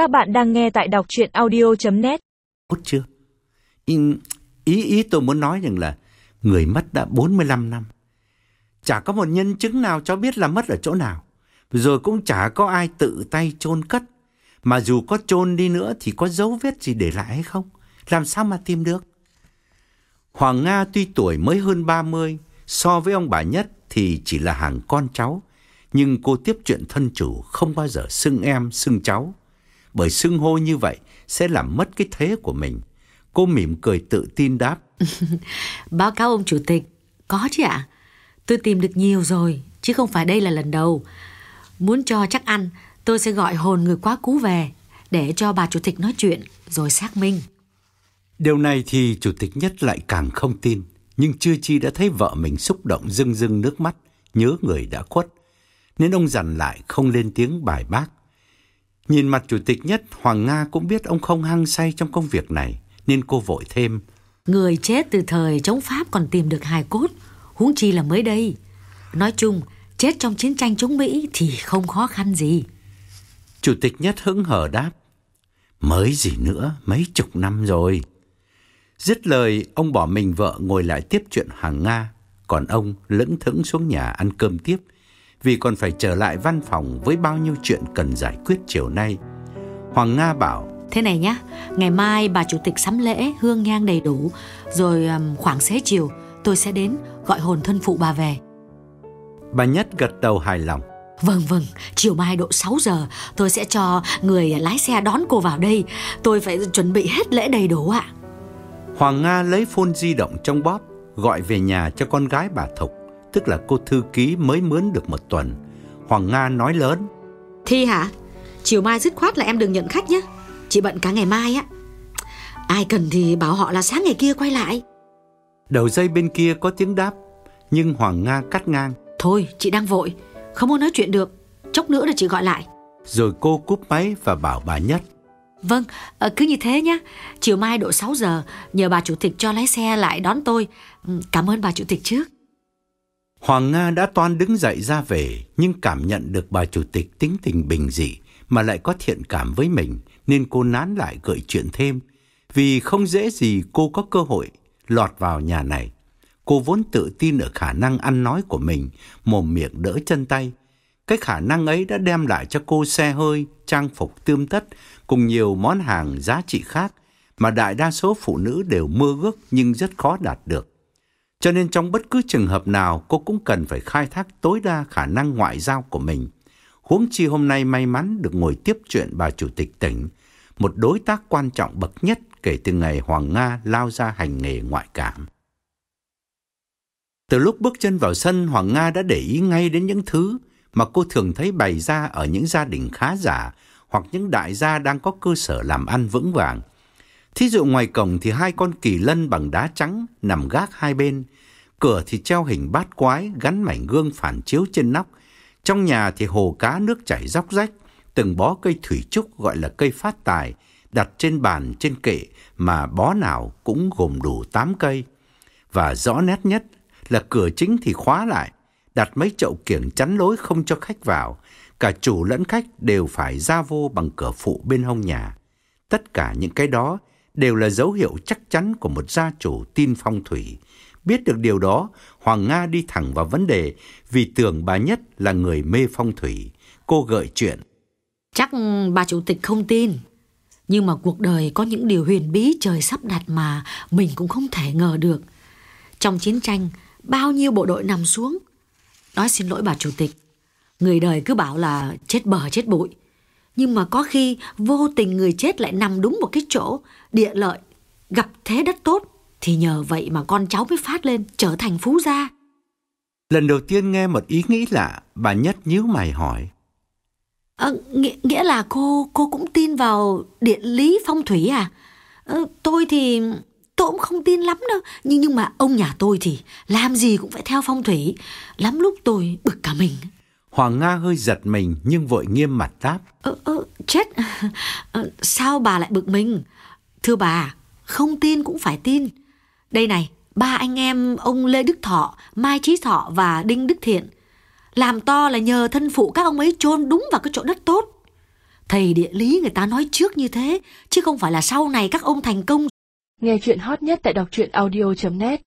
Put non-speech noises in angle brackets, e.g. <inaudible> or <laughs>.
Các bạn đang nghe tại đọc chuyện audio.net Tốt chưa? Ý, ý ý tôi muốn nói rằng là người mất đã 45 năm. Chả có một nhân chứng nào cho biết là mất ở chỗ nào. Rồi cũng chả có ai tự tay chôn cất. Mà dù có chôn đi nữa thì có dấu vết gì để lại hay không? Làm sao mà tìm được? Hoàng Nga tuy tuổi mới hơn 30, so với ông bà Nhất thì chỉ là hàng con cháu. Nhưng cô tiếp chuyện thân chủ không bao giờ xưng em, xưng cháu. Bởi xưng hô như vậy sẽ làm mất cái thế của mình. Cô mỉm cười tự tin đáp. <laughs> Báo cáo ông chủ tịch, có chứ ạ. Tôi tìm được nhiều rồi, chứ không phải đây là lần đầu. Muốn cho chắc ăn, tôi sẽ gọi hồn người quá cố về để cho bà chủ tịch nói chuyện rồi xác minh. Điều này thì chủ tịch nhất lại càng không tin. Nhưng chưa chi đã thấy vợ mình xúc động rưng rưng nước mắt, nhớ người đã khuất. Nên ông dằn lại không lên tiếng bài bác. Nhìn mặt chủ tịch nhất, Hoàng Nga cũng biết ông không hăng say trong công việc này, nên cô vội thêm. Người chết từ thời chống Pháp còn tìm được hài cốt, huống chi là mới đây. Nói chung, chết trong chiến tranh chống Mỹ thì không khó khăn gì. Chủ tịch nhất hững hờ đáp. Mới gì nữa, mấy chục năm rồi. Dứt lời, ông bỏ mình vợ ngồi lại tiếp chuyện hàng Nga, còn ông lững thững xuống nhà ăn cơm tiếp, vì còn phải trở lại văn phòng với bao nhiêu chuyện cần giải quyết chiều nay. Hoàng Nga bảo, Thế này nhá, ngày mai bà chủ tịch sắm lễ, hương nhang đầy đủ, rồi khoảng xế chiều tôi sẽ đến gọi hồn thân phụ bà về. bà Nhất gật đầu hài lòng. Vâng vâng, chiều mai độ 6 giờ tôi sẽ cho người lái xe đón cô vào đây. Tôi phải chuẩn bị hết lễ đầy đủ ạ. Hoàng Nga lấy phone di động trong bóp, gọi về nhà cho con gái bà Thục, tức là cô thư ký mới mướn được một tuần. Hoàng Nga nói lớn, Thi hả? Chiều mai dứt khoát là em đừng nhận khách nhé. Chị bận cả ngày mai á. Ai cần thì bảo họ là sáng ngày kia quay lại. đầu dây bên kia có tiếng đáp, nhưng Hoàng Nga cắt ngang, Thôi, chị đang vội, không muốn nói chuyện được. Chốc nữa là chị gọi lại. rồi cô cúp máy và bảo bà Nhất. Vâng, ờ, cứ như thế nhé. Chiều mai độ 6 giờ, nhờ bà chủ tịch cho lái xe lại đón tôi. Ừ, Cảm ơn bà chủ tịch trước. Hoàng Nga đã toan đứng dậy ra về, nhưng cảm nhận được bà chủ tịch tính tình bình dị mà lại có thiện cảm với mình, nên cô nán lại gợi chuyện thêm, vì không dễ gì cô có cơ hội lọt vào nhà này. Cô vốn tự tin ở khả năng ăn nói của mình, mồm miệng đỡ chân tay. Cái khả năng ấy đã đem lại cho cô xe hơi, trang phục tươm tất cùng nhiều món hàng giá trị khác mà đại đa số phụ nữ đều mơ ước nhưng rất khó đạt được. Cho nên trong bất cứ trường hợp nào cô cũng cần phải khai thác tối đa khả năng ngoại giao của mình. Huống chi hôm nay may mắn được ngồi tiếp chuyện bà chủ tịch tỉnh, một đối tác quan trọng bậc nhất kể từ ngày Hoàng Nga lao ra hành nghề ngoại cảm. Từ lúc bước chân vào sân, Hoàng Nga đã để ý ngay đến những thứ mà cô thường thấy bày ra ở những gia đình khá giả hoặc những đại gia đang có cơ sở làm ăn vững vàng. Thí dụ ngoài cổng thì hai con kỳ lân bằng đá trắng nằm gác hai bên, cửa thì treo hình bát quái gắn mảnh gương phản chiếu trên nóc. Trong nhà thì hồ cá nước chảy róc rách, từng bó cây thủy trúc gọi là cây phát tài, đặt trên bàn trên kệ mà bó nào cũng gồm đủ 8 cây. Và rõ nét nhất là cửa chính thì khóa lại, đặt mấy chậu kiểng chắn lối không cho khách vào. Cả chủ lẫn khách đều phải ra vô bằng cửa phụ bên hông nhà. Tất cả những cái đó đều là dấu hiệu chắc chắn của một gia chủ tin phong thủy. Biết được điều đó, Hoàng Nga đi thẳng vào vấn đề vì tưởng bà Nhất là người mê phong thủy. Cô gợi chuyện. Chắc bà chủ tịch không tin. Nhưng mà cuộc đời có những điều huyền bí trời sắp đặt mà mình cũng không thể ngờ được. Trong chiến tranh, bao nhiêu bộ đội nằm xuống. Nói xin lỗi bà chủ tịch. Người đời cứ bảo là chết bờ chết bụi. Nhưng mà có khi vô tình người chết lại nằm đúng một cái chỗ địa lợi, gặp thế đất tốt. Thì nhờ vậy mà con cháu mới phát lên trở thành phú gia. Lần đầu tiên nghe một ý nghĩ lạ, bà Nhất nhíu mày hỏi. Ờ, nghĩa, nghĩa là cô cô cũng tin vào điện lý phong thủy à? Ờ, tôi thì tôi cũng không tin lắm đâu. Nhưng nhưng mà ông nhà tôi thì làm gì cũng phải theo phong thủy. Lắm lúc tôi bực cả mình. Hoàng Nga hơi giật mình nhưng vội nghiêm mặt đáp. Ờ, ờ, chết. Ờ, sao bà lại bực mình? Thưa bà, không tin cũng phải tin. Đây này, ba anh em ông Lê Đức Thọ, Mai Trí Thọ và Đinh Đức Thiện. Làm to là nhờ thân phụ các ông ấy chôn đúng vào cái chỗ đất tốt. Thầy địa lý người ta nói trước như thế, chứ không phải là sau này các ông thành công. Nghe chuyện hot nhất tại đọc truyện audio.net